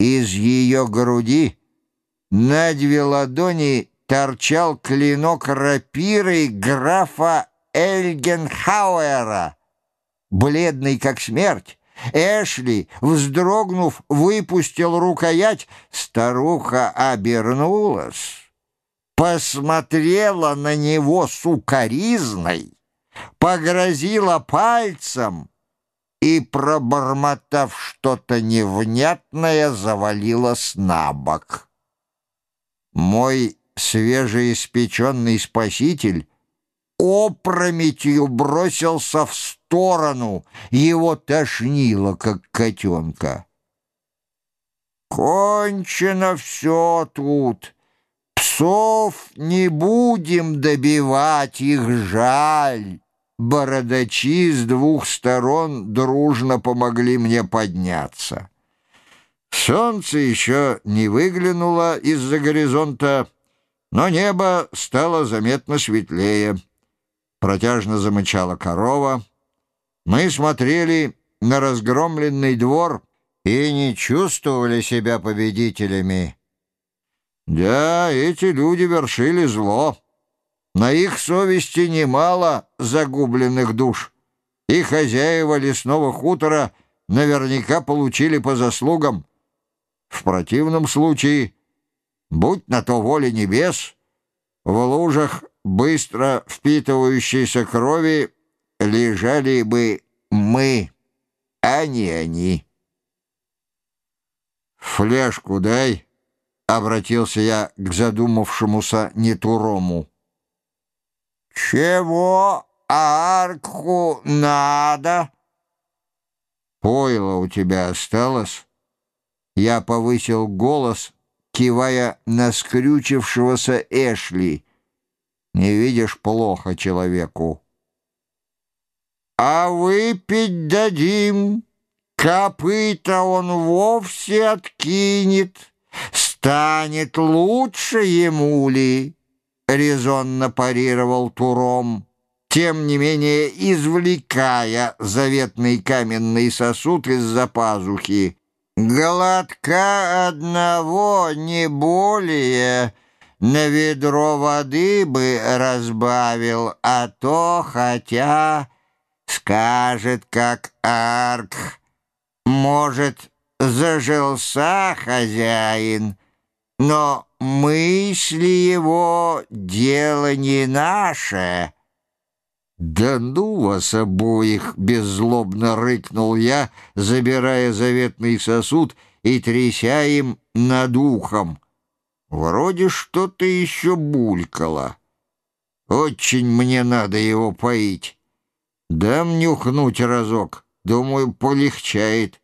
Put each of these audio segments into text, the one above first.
Из ее груди на две ладони торчал клинок рапиры графа Эльгенхауэра, бледный как смерть. Эшли, вздрогнув, выпустил рукоять. Старуха обернулась, посмотрела на него сукоризной, погрозила пальцем и, пробормотав что-то невнятное, завалилась на бок. Мой свежеиспеченный спаситель опрометью бросился в сторону, его тошнило, как котенка. «Кончено все тут. Псов не будем добивать, их жаль». Бородачи с двух сторон дружно помогли мне подняться. Солнце еще не выглянуло из-за горизонта, но небо стало заметно светлее. Протяжно замычала корова. Мы смотрели на разгромленный двор и не чувствовали себя победителями. Да, эти люди вершили зло. На их совести немало загубленных душ, и хозяева лесного хутора наверняка получили по заслугам. В противном случае, будь на то воля небес, в лужах быстро впитывающейся крови лежали бы мы, а не они. «Фляжку дай», — обратился я к задумавшемуся Нетурому. «Чего арку надо?» «Пойло у тебя осталось?» Я повысил голос, кивая на скрючившегося Эшли. «Не видишь плохо человеку». «А выпить дадим, копыта он вовсе откинет, станет лучше ему ли?» — резонно парировал Туром, тем не менее извлекая заветный каменный сосуд из-за пазухи. «Глотка одного, не более, на ведро воды бы разбавил, а то хотя скажет, как арк, может, зажился хозяин». Но мысли его — дело не наше. «Да ну вас обоих!» — беззлобно рыкнул я, забирая заветный сосуд и тряся им над ухом. Вроде что-то еще булькало. Очень мне надо его поить. Дам нюхнуть разок, думаю, полегчает.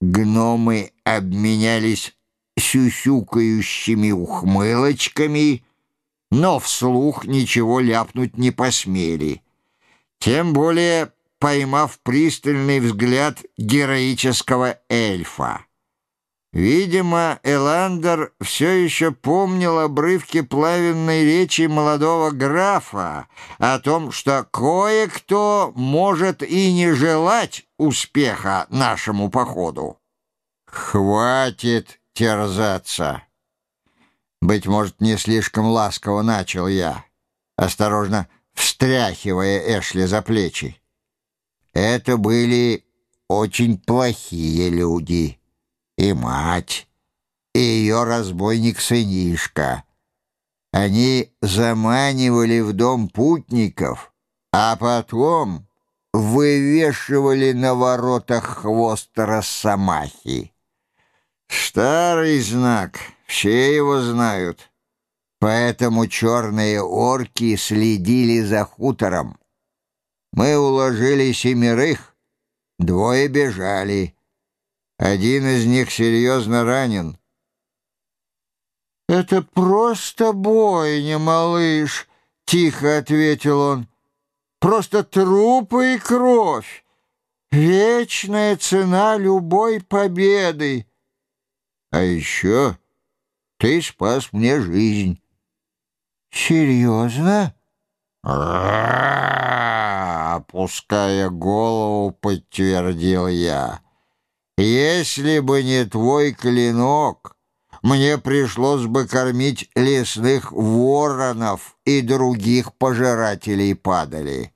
Гномы обменялись сюсюкающими ухмылочками, но вслух ничего ляпнуть не посмели. Тем более поймав пристальный взгляд героического эльфа. Видимо, Эландер все еще помнил обрывки плавенной речи молодого графа о том, что кое-кто может и не желать успеха нашему походу. «Хватит терзаться. Быть может, не слишком ласково начал я, осторожно встряхивая Эшли за плечи. Это были очень плохие люди. И мать, и ее разбойник-сынишка. Они заманивали в дом путников, а потом вывешивали на воротах хвост Росомахи. Старый знак, все его знают. Поэтому черные орки следили за хутором. Мы уложили семерых, двое бежали. Один из них серьезно ранен. «Это просто бойня, малыш», — тихо ответил он. «Просто трупы и кровь. Вечная цена любой победы». А еще ты спас мне жизнь. Серьезно? Опуская голову, подтвердил я. Если бы не твой клинок, мне пришлось бы кормить лесных воронов и других пожирателей падали.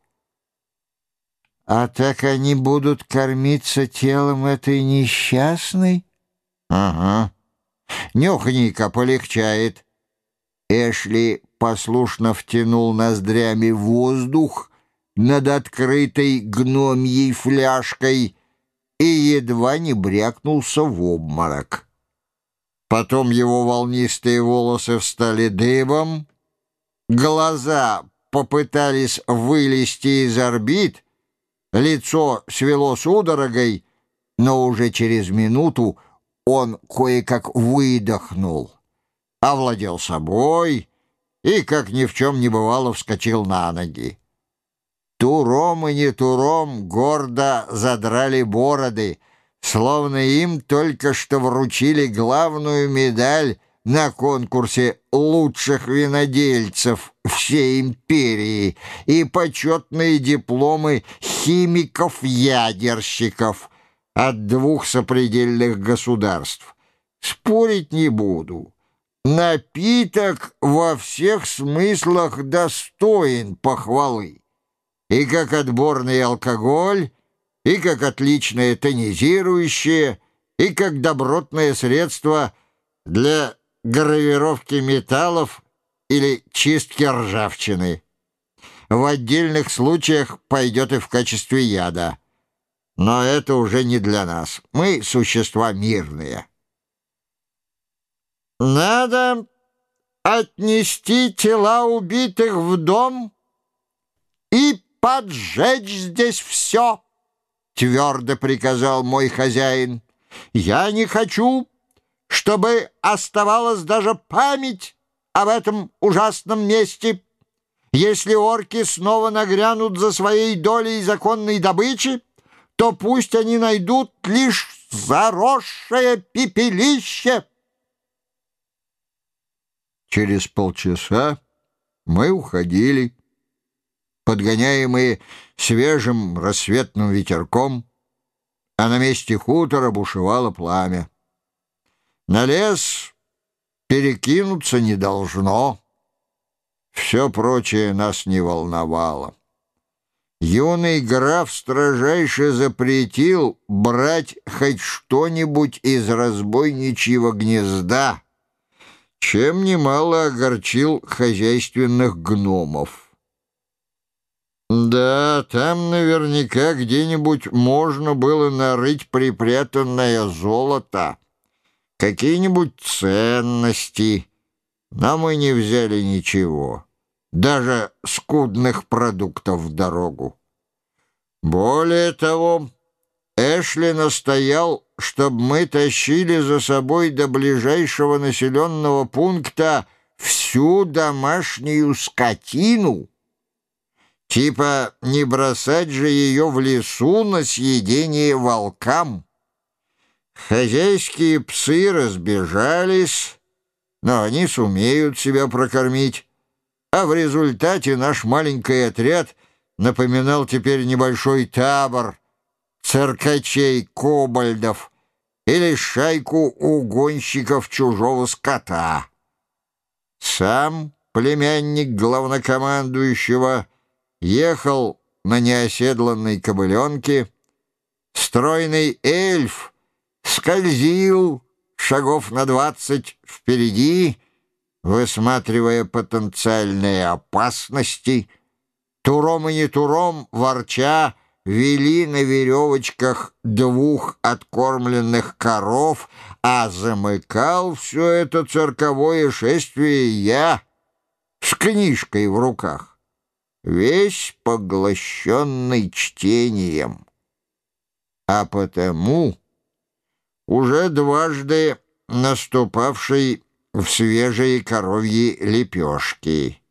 А так они будут кормиться телом этой несчастной? Ага. Нюхни-ка полегчает. Эшли послушно втянул ноздрями воздух над открытой гномьей фляжкой и едва не брякнулся в обморок. Потом его волнистые волосы встали дыбом, глаза попытались вылезти из орбит, лицо свело судорогой, но уже через минуту он кое-как выдохнул, овладел собой и, как ни в чем не бывало, вскочил на ноги. Туром и не туром гордо задрали бороды, словно им только что вручили главную медаль на конкурсе лучших винодельцев всей империи и почетные дипломы химиков-ядерщиков от двух сопредельных государств. Спорить не буду. Напиток во всех смыслах достоин похвалы. И как отборный алкоголь, и как отличное тонизирующее, и как добротное средство для гравировки металлов или чистки ржавчины. В отдельных случаях пойдет и в качестве яда. Но это уже не для нас. Мы существа мирные. Надо отнести тела убитых в дом и поджечь здесь все, твердо приказал мой хозяин. Я не хочу, чтобы оставалась даже память об этом ужасном месте. Если орки снова нагрянут за своей долей законной добычи, то пусть они найдут лишь заросшее пепелище. Через полчаса мы уходили, подгоняемые свежим рассветным ветерком, а на месте хутора бушевало пламя. На лес перекинуться не должно. Все прочее нас не волновало. Юный граф строжайше запретил брать хоть что-нибудь из разбойничьего гнезда, чем немало огорчил хозяйственных гномов. Да, там наверняка где-нибудь можно было нарыть припрятанное золото, какие-нибудь ценности, но мы не взяли ничего, даже скудных продуктов в дорогу. Более того, Эшли настоял, чтобы мы тащили за собой до ближайшего населенного пункта всю домашнюю скотину, Типа не бросать же ее в лесу на съедение волкам. Хозяйские псы разбежались, но они сумеют себя прокормить. А в результате наш маленький отряд напоминал теперь небольшой табор циркачей-кобальдов или шайку угонщиков чужого скота. Сам племянник главнокомандующего ехал на неоседланной кобыленке, стройный эльф скользил шагов на двадцать впереди, высматривая потенциальные опасности, туром и не туром, ворча, вели на веревочках двух откормленных коров, а замыкал все это цирковое шествие я с книжкой в руках весь поглощенный чтением. А потому уже дважды наступавший в свежие коровьи лепешки.